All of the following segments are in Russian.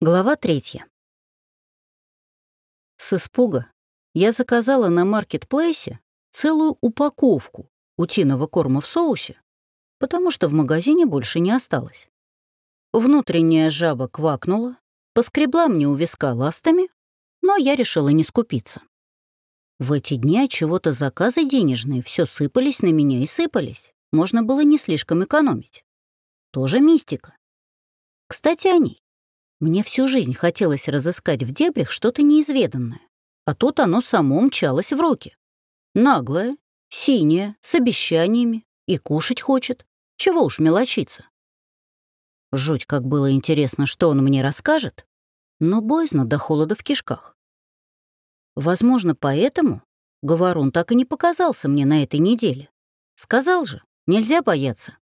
Глава третья. С испуга я заказала на маркетплейсе целую упаковку утиного корма в соусе, потому что в магазине больше не осталось. Внутренняя жаба квакнула, поскребла мне у виска ластами, но я решила не скупиться. В эти дни от чего-то заказы денежные все сыпались на меня и сыпались. Можно было не слишком экономить. Тоже мистика. Кстати, о ней. Мне всю жизнь хотелось разыскать в дебрях что-то неизведанное, а тут оно само мчалось в руки. Наглое, синее, с обещаниями, и кушать хочет. Чего уж мелочиться. Жуть, как было интересно, что он мне расскажет, но боязно до холода в кишках. Возможно, поэтому Говорун так и не показался мне на этой неделе. Сказал же, нельзя бояться.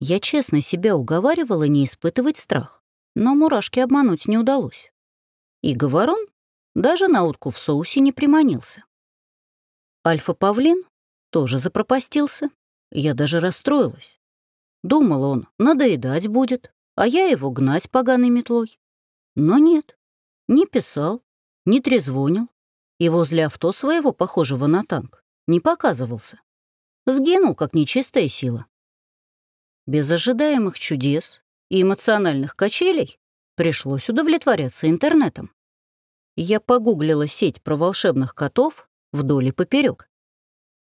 Я честно себя уговаривала не испытывать страх но мурашки обмануть не удалось. И говорон даже на утку в соусе не приманился. Альфа-павлин тоже запропастился. Я даже расстроилась. Думал он, надоедать будет, а я его гнать поганой метлой. Но нет, не писал, не трезвонил, и возле авто своего, похожего на танк, не показывался. Сгинул, как нечистая сила. Без ожидаемых чудес и эмоциональных качелей пришлось удовлетворяться интернетом. Я погуглила сеть про волшебных котов вдоль и поперек.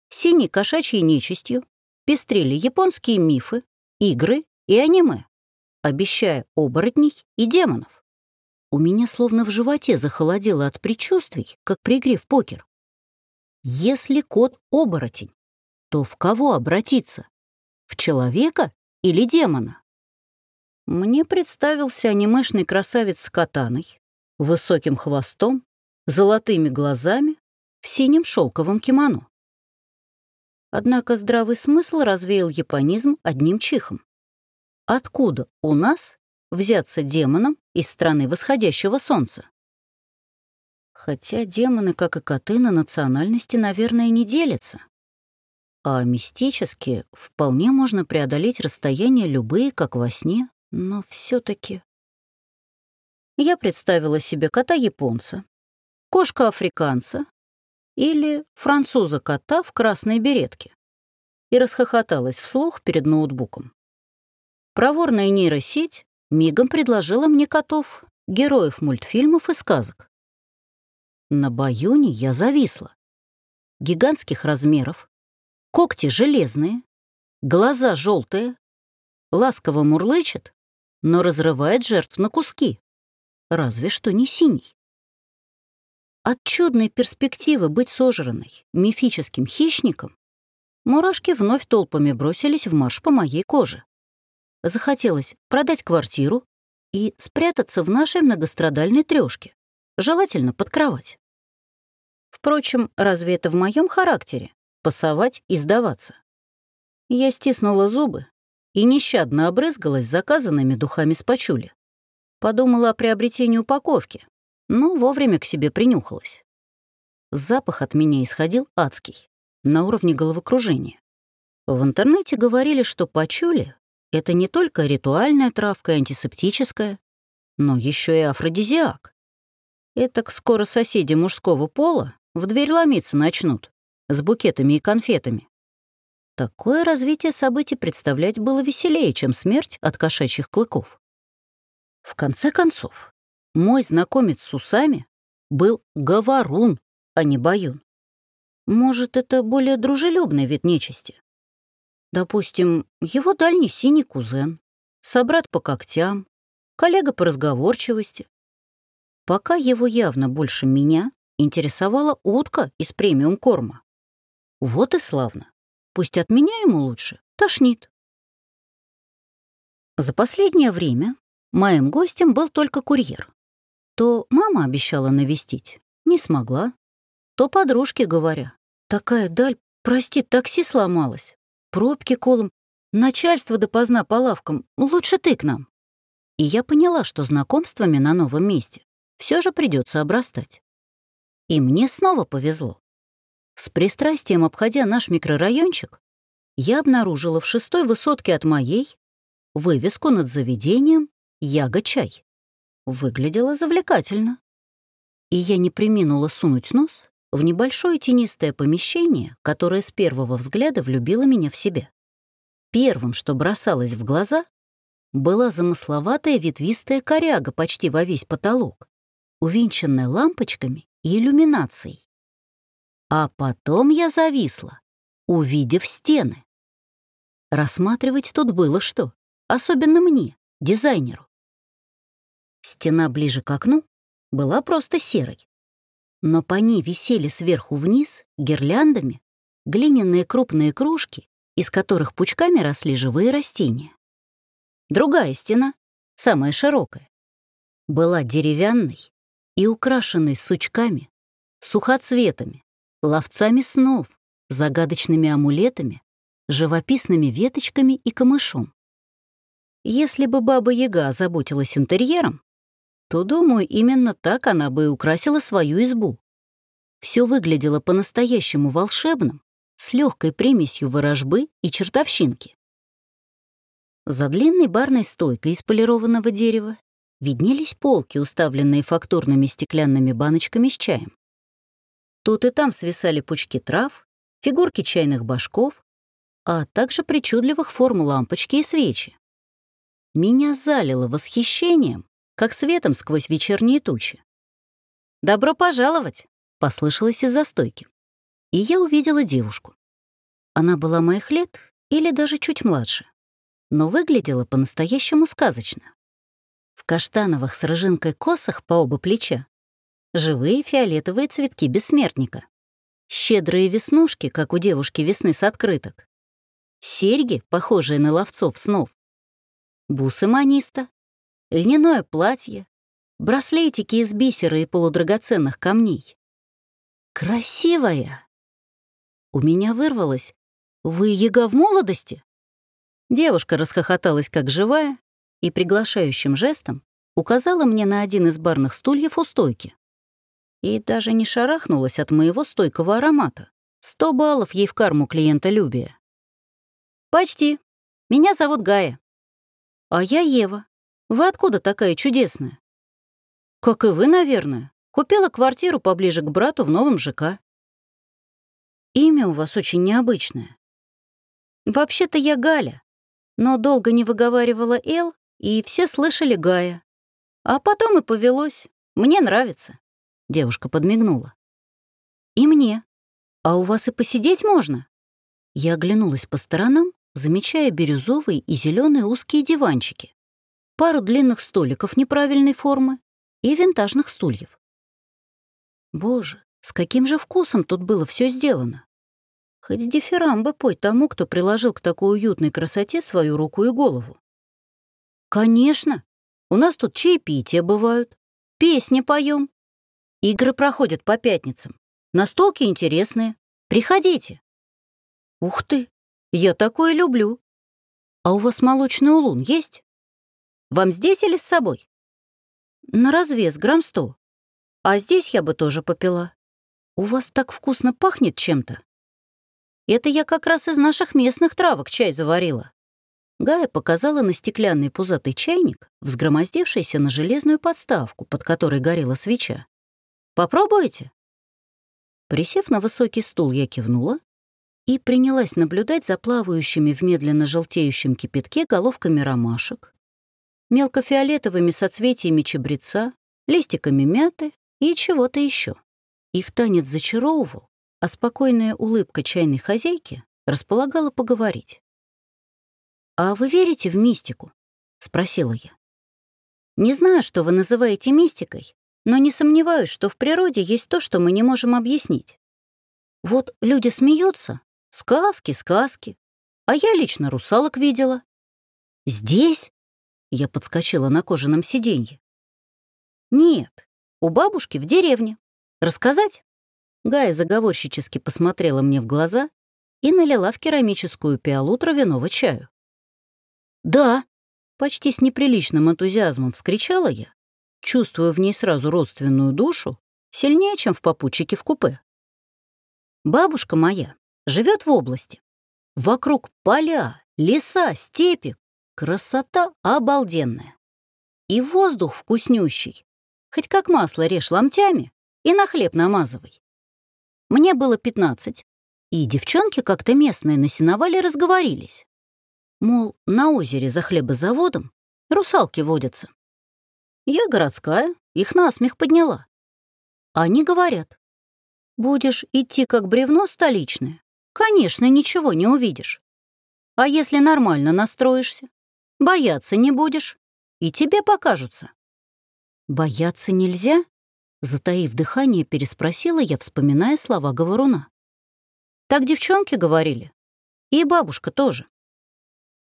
Синей кошачьей нечистью пестрели японские мифы, игры и аниме, обещая оборотней и демонов. У меня словно в животе захолодело от предчувствий, как при игре в покер. Если кот — оборотень, то в кого обратиться? В человека или демона? Мне представился анимешный красавец с катаной, высоким хвостом, золотыми глазами, в синем шелковом кимоно. Однако здравый смысл развеял японизм одним чихом. Откуда у нас взяться демоном из страны восходящего солнца? Хотя демоны, как и коты, на национальности, наверное, не делятся. А мистически вполне можно преодолеть расстояния любые, как во сне, но все таки Я представила себе кота-японца, кошка-африканца или француза-кота в красной беретке и расхохоталась вслух перед ноутбуком. Проворная нейросеть мигом предложила мне котов, героев мультфильмов и сказок. На баюне я зависла. Гигантских размеров, когти железные, глаза желтые, ласково мурлычет но разрывает жертв на куски. Разве что не синий. От чудной перспективы быть сожранной мифическим хищником мурашки вновь толпами бросились в марш по моей коже. Захотелось продать квартиру и спрятаться в нашей многострадальной трёшке, желательно под кровать. Впрочем, разве это в моем характере — пасовать и сдаваться? Я стиснула зубы и нещадно обрызгалась заказанными духами с пачули. Подумала о приобретении упаковки, но вовремя к себе принюхалась. Запах от меня исходил адский, на уровне головокружения. В интернете говорили, что пачули — это не только ритуальная травка антисептическая, но еще и афродизиак. Этак скоро соседи мужского пола в дверь ломиться начнут с букетами и конфетами. Такое развитие событий представлять было веселее, чем смерть от кошачьих клыков. В конце концов, мой знакомец с усами был говорун, а не баюн. Может, это более дружелюбный вид нечисти? Допустим, его дальний синий кузен, собрат по когтям, коллега по разговорчивости. Пока его явно больше меня интересовала утка из премиум-корма. Вот и славно. Пусть от меня ему лучше тошнит. За последнее время моим гостем был только курьер. То мама обещала навестить, не смогла. То подружки говоря, такая даль, прости, такси сломалось, пробки колом, начальство допоздна по лавкам, лучше ты к нам. И я поняла, что знакомствами на новом месте все же придется обрастать. И мне снова повезло. С пристрастием обходя наш микрорайончик, я обнаружила в шестой высотке от моей вывеску над заведением «Яга-чай». выглядело завлекательно. И я не приминула сунуть нос в небольшое тенистое помещение, которое с первого взгляда влюбило меня в себя. Первым, что бросалось в глаза, была замысловатая ветвистая коряга почти во весь потолок, увенчанная лампочками и иллюминацией. А потом я зависла, увидев стены. Рассматривать тут было что, особенно мне, дизайнеру. Стена ближе к окну была просто серой, но по ней висели сверху вниз гирляндами глиняные крупные кружки, из которых пучками росли живые растения. Другая стена, самая широкая, была деревянной и украшенной сучками, сухоцветами, ловцами снов, загадочными амулетами, живописными веточками и камышом. Если бы Баба-Яга озаботилась интерьером, то, думаю, именно так она бы и украсила свою избу. Все выглядело по-настоящему волшебным, с легкой примесью ворожбы и чертовщинки. За длинной барной стойкой из полированного дерева виднелись полки, уставленные фактурными стеклянными баночками с чаем. Тут и там свисали пучки трав, фигурки чайных башков, а также причудливых форм лампочки и свечи. Меня залило восхищением, как светом сквозь вечерние тучи. «Добро пожаловать!» — послышалось из-за стойки. И я увидела девушку. Она была моих лет или даже чуть младше, но выглядела по-настоящему сказочно. В каштановых с рыжинкой косах по оба плеча живые фиолетовые цветки бессмертника, щедрые веснушки, как у девушки весны с открыток, серьги, похожие на ловцов снов, бусы маниста, льняное платье, браслетики из бисера и полудрагоценных камней. Красивая! У меня вырвалось «Вы яга в молодости?» Девушка расхохоталась как живая и приглашающим жестом указала мне на один из барных стульев у стойки. И даже не шарахнулась от моего стойкого аромата. Сто баллов ей в карму клиента Любия. «Почти. Меня зовут Гая». «А я Ева. Вы откуда такая чудесная?» «Как и вы, наверное. Купила квартиру поближе к брату в новом ЖК». «Имя у вас очень необычное». «Вообще-то я Галя, но долго не выговаривала Эл, и все слышали Гая. А потом и повелось. Мне нравится». Девушка подмигнула. «И мне. А у вас и посидеть можно?» Я оглянулась по сторонам, замечая бирюзовые и зеленые узкие диванчики, пару длинных столиков неправильной формы и винтажных стульев. Боже, с каким же вкусом тут было все сделано. Хоть дифирамбы пой тому, кто приложил к такой уютной красоте свою руку и голову. Конечно, у нас тут чаепития бывают, песни поем, игры проходят по пятницам, настолки интересные. Приходите. Ух ты, я такое люблю. А у вас молочный улун есть? Вам здесь или с собой? На развес, грамм сто. А здесь я бы тоже попила. У вас так вкусно пахнет чем-то. Это я как раз из наших местных травок чай заварила. Гая показала на стеклянный пузатый чайник, взгромоздившийся на железную подставку, под которой горела свеча. «Попробуете?» Присев на высокий стул, я кивнула и принялась наблюдать за плавающими в медленно желтеющем кипятке головками ромашек, мелкофиолетовыми соцветиями чабреца, листиками мяты и чего-то еще. Их танец зачаровывал, а спокойная улыбка чайной хозяйки располагала поговорить. «А вы верите в мистику?» — спросила я. «Не знаю, что вы называете мистикой, но не сомневаюсь, что в природе есть то, что мы не можем объяснить. Вот люди смеются, сказки, сказки, а я лично русалок видела. Здесь я подскочила на кожаном сиденье. «Нет, у бабушки в деревне. Рассказать?» Гая заговорщически посмотрела мне в глаза и налила в керамическую пиалу травяного чаю. «Да!» — почти с неприличным энтузиазмом вскричала я, чувствуя в ней сразу родственную душу, сильнее, чем в попутчике в купе. «Бабушка моя живет в области. Вокруг поля, леса, степи, Красота обалденная. И воздух вкуснющий. Хоть как масло режь ломтями и на хлеб намазывай. Мне было пятнадцать, и девчонки как-то местные на сеновале разговорились. Мол, на озере за хлебозаводом русалки водятся. Я городская, их насмех подняла. Они говорят, будешь идти как бревно столичное, конечно, ничего не увидишь. А если нормально настроишься, бояться не будешь, и тебе покажутся. Бояться нельзя? Затаив дыхание, переспросила я, вспоминая слова говоруна. Так девчонки говорили. И бабушка тоже.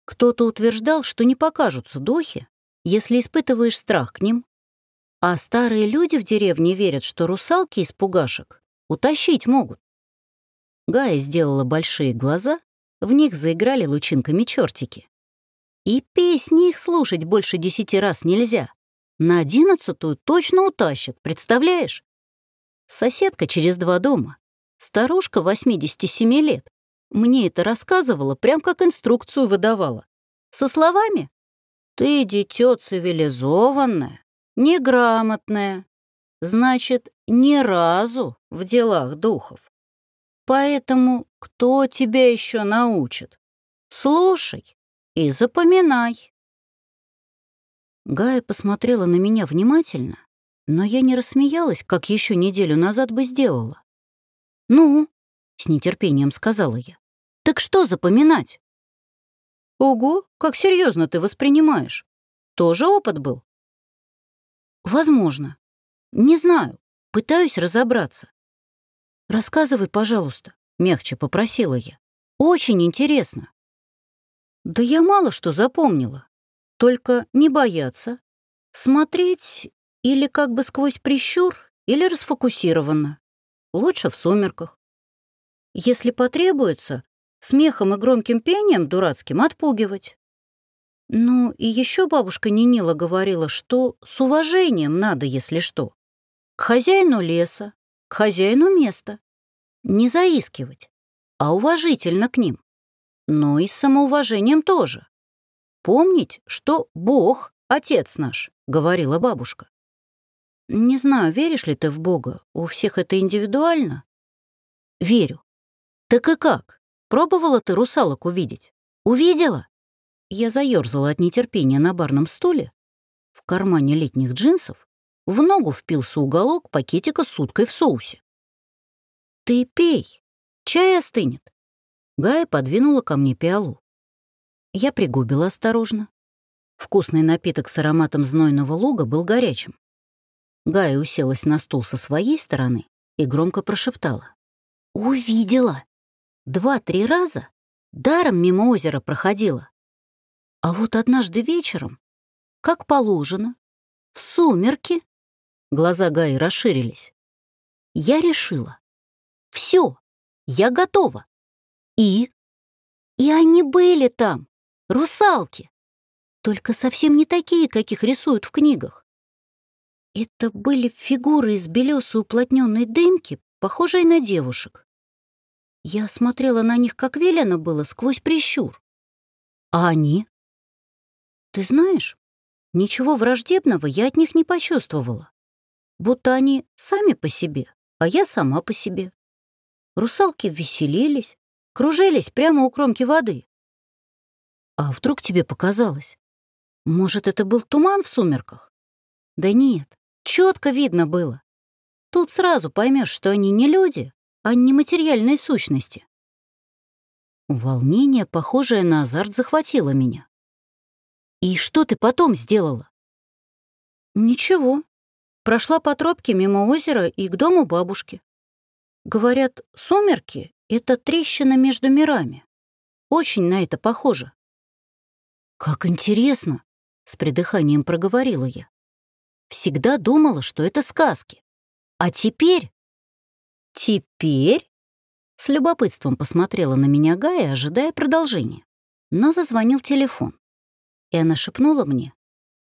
Кто-то утверждал, что не покажутся духи, если испытываешь страх к ним. А старые люди в деревне верят, что русалки из пугашек утащить могут. Гая сделала большие глаза, в них заиграли лучинками чертики. И песни их слушать больше десяти раз нельзя. На одиннадцатую точно утащат, представляешь? Соседка через два дома Старушка 87 лет. Мне это рассказывала, прям как инструкцию выдавала. Со словами «Ты дитё цивилизованное, неграмотное, значит, ни разу в делах духов. Поэтому кто тебя еще научит? Слушай и запоминай». Гая посмотрела на меня внимательно, но я не рассмеялась, как еще неделю назад бы сделала. «Ну?» — с нетерпением сказала я. «Так что запоминать?» «Ого, как серьезно ты воспринимаешь. Тоже опыт был?» «Возможно. Не знаю. Пытаюсь разобраться». «Рассказывай, пожалуйста», — мягче попросила я. «Очень интересно». «Да я мало что запомнила. Только не бояться, смотреть или как бы сквозь прищур, или расфокусированно. Лучше в сумерках. Если потребуется, смехом и громким пением дурацким отпугивать. Ну, и еще бабушка Нинила говорила, что с уважением надо, если что. К хозяину леса, к хозяину места. Не заискивать, а уважительно к ним. Но и с самоуважением тоже. Помнить, что Бог — Отец наш, — говорила бабушка. Не знаю, веришь ли ты в Бога, у всех это индивидуально. Верю. Так и как? Пробовала ты русалок увидеть? Увидела? Я заёрзала от нетерпения на барном стуле. В кармане летних джинсов в ногу впился уголок пакетика с уткой в соусе. «Ты пей, чай остынет». Гая подвинула ко мне пиалу. Я пригубила осторожно. Вкусный напиток с ароматом знойного луга был горячим. Гая уселась на стул со своей стороны и громко прошептала. «Увидела! Два-три раза даром мимо озера проходила. А вот однажды вечером, как положено, в сумерки...» Глаза Гаи расширились. «Я решила. Все, я готова. И... И они были там, русалки. Только совсем не такие, каких рисуют в книгах. Это были фигуры из белесой уплотненной дымки, похожие на девушек. Я смотрела на них, как велено было, сквозь прищур. А они? Ты знаешь, ничего враждебного я от них не почувствовала. Будто они сами по себе, а я сама по себе. Русалки веселились, кружились прямо у кромки воды. А вдруг тебе показалось? Может, это был туман в сумерках? Да нет, Четко видно было. Тут сразу поймешь, что они не люди, а не материальные сущности. Волнение, похожее на азарт, захватило меня. «И что ты потом сделала?» «Ничего. Прошла по тропке мимо озера и к дому бабушки. Говорят, сумерки — это трещина между мирами. Очень на это похоже». «Как интересно!» — с придыханием проговорила я. Всегда думала, что это сказки. А теперь... Теперь? С любопытством посмотрела на меня Гая, ожидая продолжения. Но зазвонил телефон. И она шепнула мне.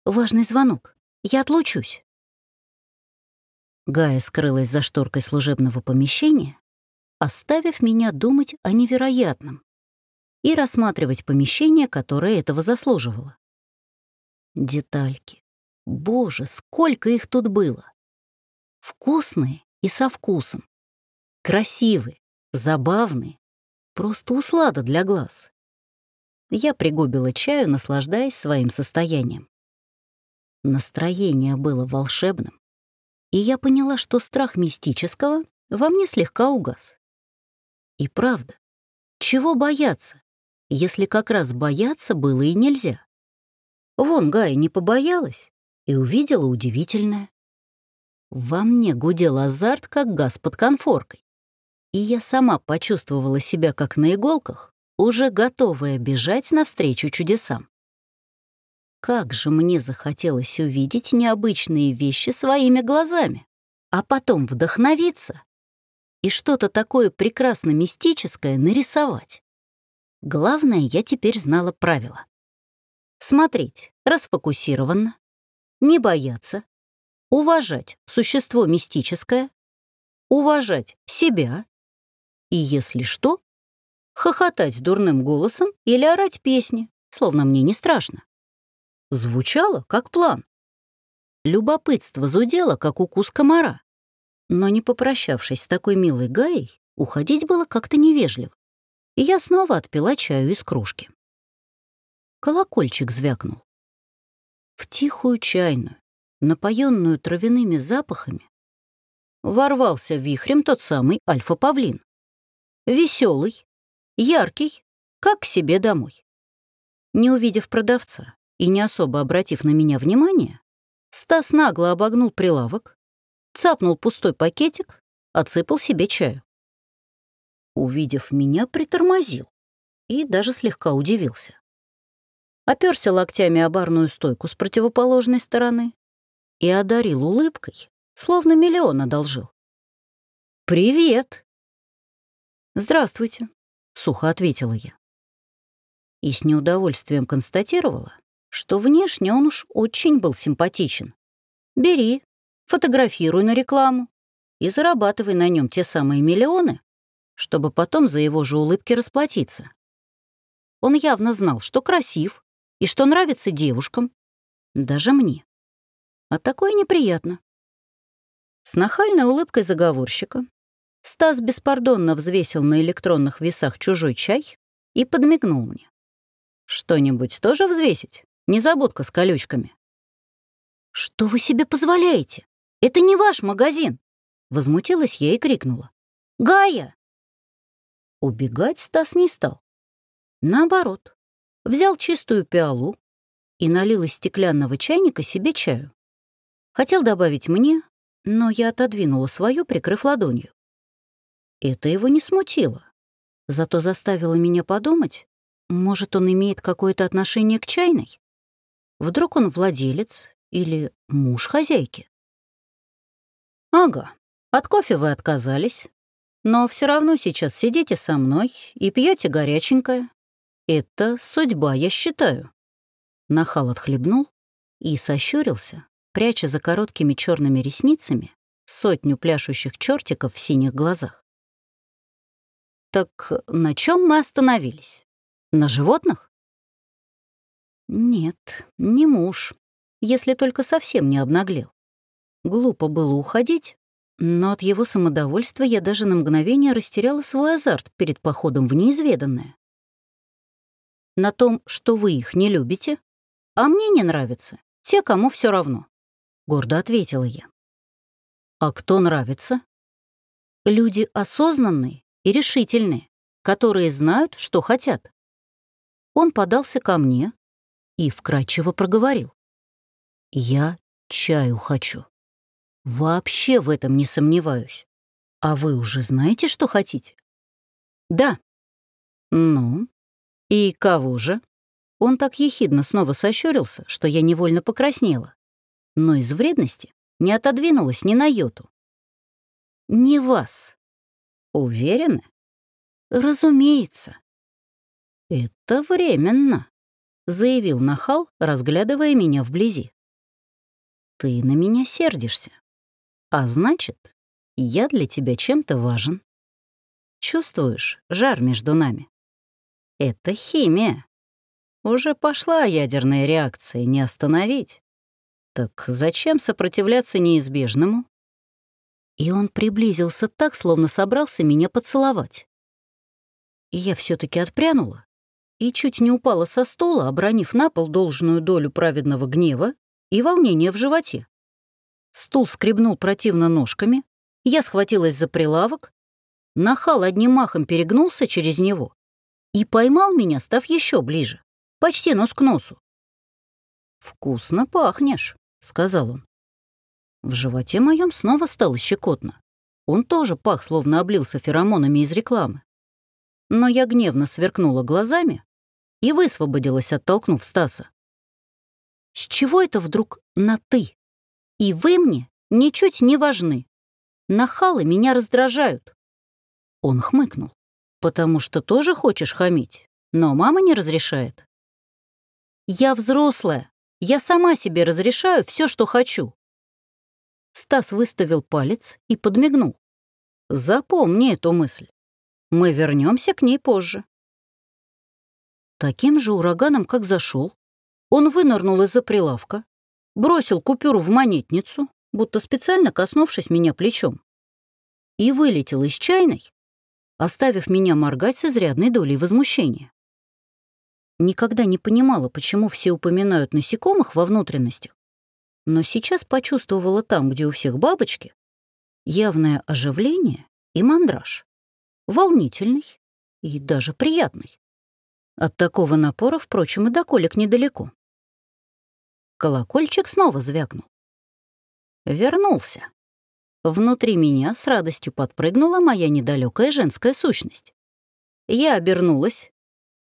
«Важный звонок. Я отлучусь». Гая скрылась за шторкой служебного помещения, оставив меня думать о невероятном и рассматривать помещение, которое этого заслуживало. Детальки, Боже, сколько их тут было! Вкусные и со вкусом. Красивые, забавные, просто услада для глаз. Я пригубила чаю, наслаждаясь своим состоянием. Настроение было волшебным, и я поняла, что страх мистического во мне слегка угас. И правда, чего бояться, если как раз бояться было и нельзя? Вон Гая не побоялась и увидела удивительное. Во мне гудел азарт, как газ под конфоркой. И я сама почувствовала себя как на иголках, уже готовая бежать навстречу чудесам. Как же мне захотелось увидеть необычные вещи своими глазами, а потом вдохновиться и что-то такое прекрасно мистическое нарисовать. Главное, я теперь знала правила. Смотреть расфокусированно, не бояться, уважать существо мистическое, уважать себя и, если что, хохотать дурным голосом или орать песни, словно мне не страшно. Звучало как план. Любопытство зудело, как укус комара. Но не попрощавшись с такой милой Гаей, уходить было как-то невежливо. И я снова отпила чаю из кружки. Колокольчик звякнул. В тихую чайную, напоенную травяными запахами, ворвался вихрем тот самый альфа-павлин. Веселый, яркий, как к себе домой. Не увидев продавца, и не особо обратив на меня внимание, Стас нагло обогнул прилавок, цапнул пустой пакетик, отсыпал себе чаю. Увидев меня, притормозил и даже слегка удивился. Оперся локтями о барную стойку с противоположной стороны и одарил улыбкой, словно миллион одолжил. «Привет!» «Здравствуйте», — сухо ответила я. И с неудовольствием констатировала, что внешне он уж очень был симпатичен. Бери, фотографируй на рекламу и зарабатывай на нем те самые миллионы, чтобы потом за его же улыбки расплатиться. Он явно знал, что красив и что нравится девушкам, даже мне. А такое неприятно. С нахальной улыбкой заговорщика Стас беспардонно взвесил на электронных весах чужой чай и подмигнул мне. «Что-нибудь тоже взвесить?» Незабудка с колючками. «Что вы себе позволяете? Это не ваш магазин!» Возмутилась я и крикнула. «Гая!» Убегать Стас не стал. Наоборот, взял чистую пиалу и налил из стеклянного чайника себе чаю. Хотел добавить мне, но я отодвинула свою, прикрыв ладонью. Это его не смутило, зато заставило меня подумать, может, он имеет какое-то отношение к чайной? Вдруг он владелец или муж хозяйки? Ага, от кофе вы отказались, но все равно сейчас сидите со мной и пьете горяченькое. Это судьба, я считаю. Нахал отхлебнул и сощурился, пряча за короткими черными ресницами сотню пляшущих чертиков в синих глазах. Так на чем мы остановились? На животных? Нет, не муж, если только совсем не обнаглел. Глупо было уходить, но от его самодовольства я даже на мгновение растеряла свой азарт перед походом в неизведанное. На том, что вы их не любите, а мне не нравятся те, кому все равно, — гордо ответила я. А кто нравится? Люди осознанные и решительные, которые знают, что хотят. Он подался ко мне, и вкрадчиво проговорил. «Я чаю хочу. Вообще в этом не сомневаюсь. А вы уже знаете, что хотите?» «Да». «Ну, и кого же?» Он так ехидно снова сощурился, что я невольно покраснела. Но из вредности не отодвинулась ни на йоту. «Не вас». «Уверены?» «Разумеется». «Это временно», — заявил Нахал, разглядывая меня вблизи. «Ты на меня сердишься. А значит, я для тебя чем-то важен. Чувствуешь жар между нами? Это химия. Уже пошла ядерная реакция, не остановить. Так зачем сопротивляться неизбежному? И он приблизился так, словно собрался меня поцеловать. И я все таки отпрянула и чуть не упала со стола, обронив на пол должную долю праведного гнева и волнения в животе. Стул скребнул противно ножками, я схватилась за прилавок, нахал одним махом перегнулся через него и поймал меня, став еще ближе, почти нос к носу. «Вкусно пахнешь», — сказал он. В животе моем снова стало щекотно. Он тоже пах, словно облился феромонами из рекламы. Но я гневно сверкнула глазами и высвободилась, оттолкнув Стаса. «С чего это вдруг на «ты»? И вы мне ничуть не важны. Нахалы меня раздражают». Он хмыкнул. «Потому что тоже хочешь хамить, но мама не разрешает». «Я взрослая. Я сама себе разрешаю все, что хочу». Стас выставил палец и подмигнул. «Запомни эту мысль. Мы вернемся к ней позже». Таким же ураганом, как зашел, он вынырнул из-за прилавка, бросил купюру в монетницу, будто специально коснувшись меня плечом, и вылетел из чайной, оставив меня моргать с изрядной долей возмущения. Никогда не понимала, почему все упоминают насекомых во внутренностях, но сейчас почувствовала там, где у всех бабочки, явное оживление и мандраж. Волнительный и даже приятный. От такого напора, впрочем, и до колик недалеко. Колокольчик снова звякнул. Вернулся. Внутри меня с радостью подпрыгнула моя недалекая женская сущность. Я обернулась,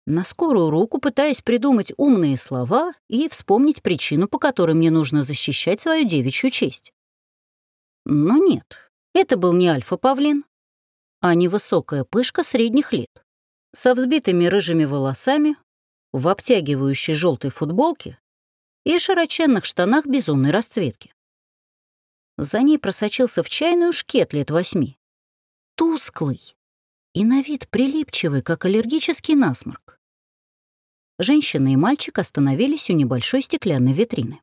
на скорую руку пытаясь придумать умные слова и вспомнить причину, по которой мне нужно защищать свою девичью честь. Но нет, это был не альфа-павлин, а невысокая пышка средних лет со взбитыми рыжими волосами, в обтягивающей желтой футболке и широченных штанах безумной расцветки. За ней просочился в чайную шкет лет восьми. Тусклый и на вид прилипчивый, как аллергический насморк. Женщина и мальчик остановились у небольшой стеклянной витрины.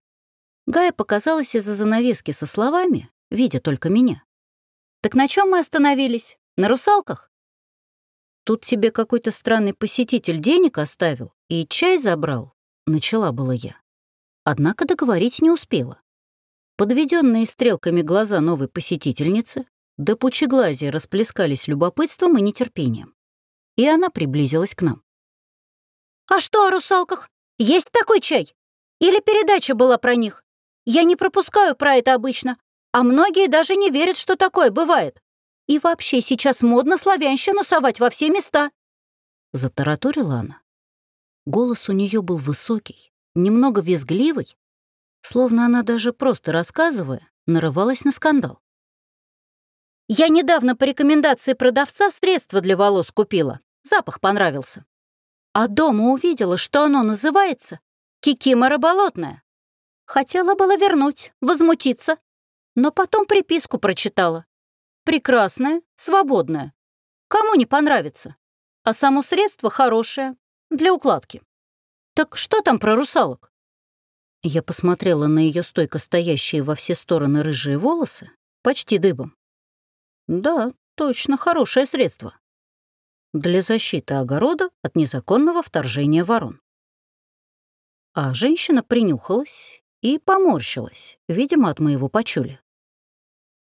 Гая показалась из-за занавески со словами, видя только меня. «Так на чем мы остановились? На русалках?» Тут тебе какой-то странный посетитель денег оставил и чай забрал, начала была я. Однако договорить не успела. Подведенные стрелками глаза новой посетительницы до пучеглазия расплескались любопытством и нетерпением. И она приблизилась к нам. «А что о русалках? Есть такой чай? Или передача была про них? Я не пропускаю про это обычно, а многие даже не верят, что такое бывает. И вообще сейчас модно славянщину совать во все места!» Затараторила она. Голос у нее был высокий, немного визгливый, словно она даже просто рассказывая, нарывалась на скандал. «Я недавно по рекомендации продавца средства для волос купила. Запах понравился. А дома увидела, что оно называется «Кикимора болотная». Хотела было вернуть, возмутиться, но потом приписку прочитала прекрасная, свободная. Кому не понравится? А само средство хорошее, для укладки. Так что там про русалок? Я посмотрела на ее стойко стоящие во все стороны рыжие волосы, почти дыбом. Да, точно, хорошее средство. Для защиты огорода от незаконного вторжения ворон. А женщина принюхалась и поморщилась, видимо, от моего почули.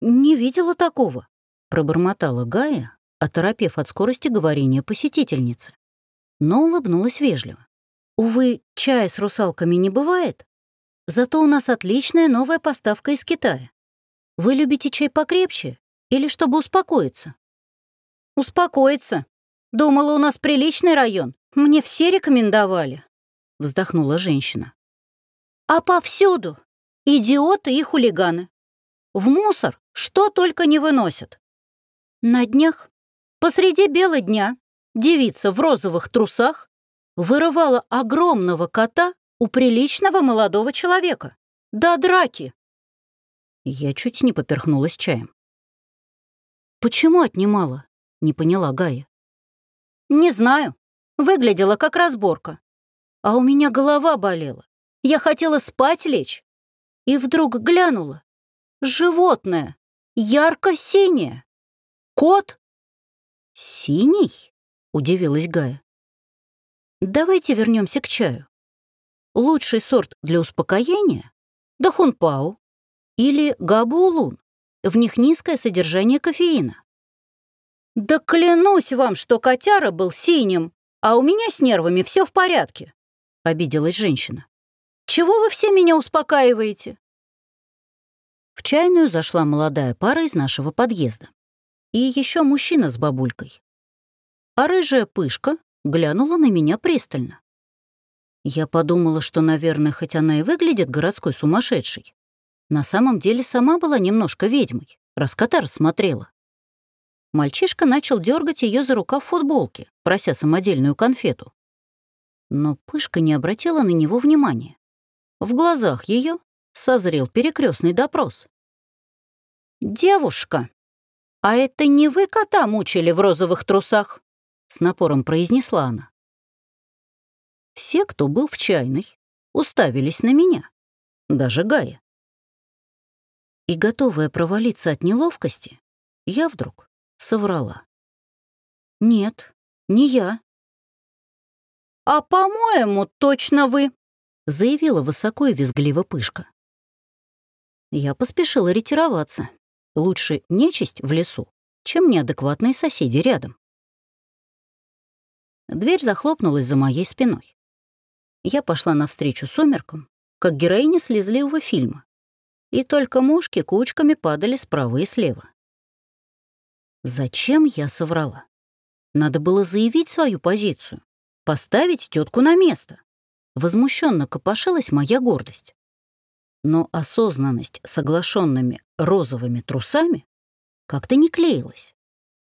«Не видела такого», — пробормотала Гая, оторопев от скорости говорения посетительницы. Но улыбнулась вежливо. «Увы, чая с русалками не бывает, зато у нас отличная новая поставка из Китая. Вы любите чай покрепче или чтобы успокоиться?» «Успокоиться. Думала, у нас приличный район. Мне все рекомендовали», — вздохнула женщина. «А повсюду идиоты и хулиганы. В мусор что только не выносят. На днях, посреди бела дня, девица в розовых трусах вырывала огромного кота у приличного молодого человека. До драки. Я чуть не поперхнулась чаем. «Почему отнимала?» — не поняла Гая. «Не знаю. Выглядела как разборка. А у меня голова болела. Я хотела спать лечь. и вдруг глянула. Животное, ярко-синее. Кот? Синий? Удивилась Гая. Давайте вернемся к чаю. Лучший сорт для успокоения — дахунпау или габуулун. В них низкое содержание кофеина. Да клянусь вам, что котяра был синим, а у меня с нервами все в порядке, — обиделась женщина. Чего вы все меня успокаиваете? В чайную зашла молодая пара из нашего подъезда. И еще мужчина с бабулькой. А рыжая пышка глянула на меня пристально. Я подумала, что, наверное, хоть она и выглядит городской сумасшедшей, на самом деле сама была немножко ведьмой, раз кота рассмотрела. Мальчишка начал дергать ее за рукав футболки, прося самодельную конфету. Но Пышка не обратила на него внимания. В глазах ее созрел перекрестный допрос. «Девушка, а это не вы кота мучили в розовых трусах?» — с напором произнесла она. Все, кто был в чайной, уставились на меня, даже Гая. И, готовая провалиться от неловкости, я вдруг соврала. «Нет, не я». «А, по-моему, точно вы», — заявила высоко и визгливо Пышка. Я поспешила ретироваться. Лучше нечисть в лесу, чем неадекватные соседи рядом. Дверь захлопнулась за моей спиной. Я пошла навстречу сумеркам, как героиня слезливого фильма, и только мушки кучками падали справа и слева. Зачем я соврала? Надо было заявить свою позицию, поставить тетку на место. Возмущенно копошилась моя гордость. Но осознанность с оглашенными розовыми трусами как-то не клеилась.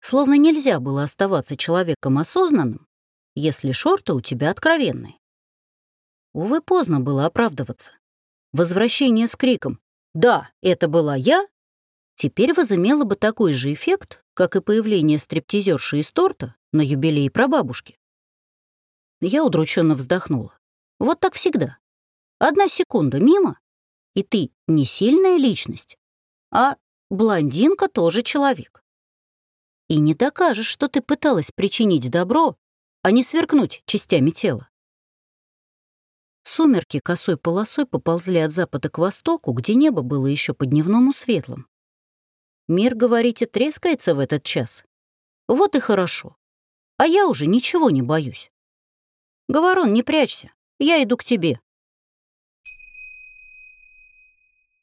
Словно нельзя было оставаться человеком осознанным, если шорты у тебя откровенные. Увы, поздно было оправдываться. Возвращение с криком «Да, это была я!» теперь возымело бы такой же эффект, как и появление стриптизерши из торта на юбилее прабабушки. Я удрученно вздохнула. Вот так всегда. Одна секунда мимо, и ты не сильная личность, а блондинка тоже человек. И не докажешь, что ты пыталась причинить добро, а не сверкнуть частями тела. Сумерки косой полосой поползли от запада к востоку, где небо было еще по-дневному светлым. Мир, говорите, трескается в этот час? Вот и хорошо. А я уже ничего не боюсь. Говорон, не прячься, я иду к тебе.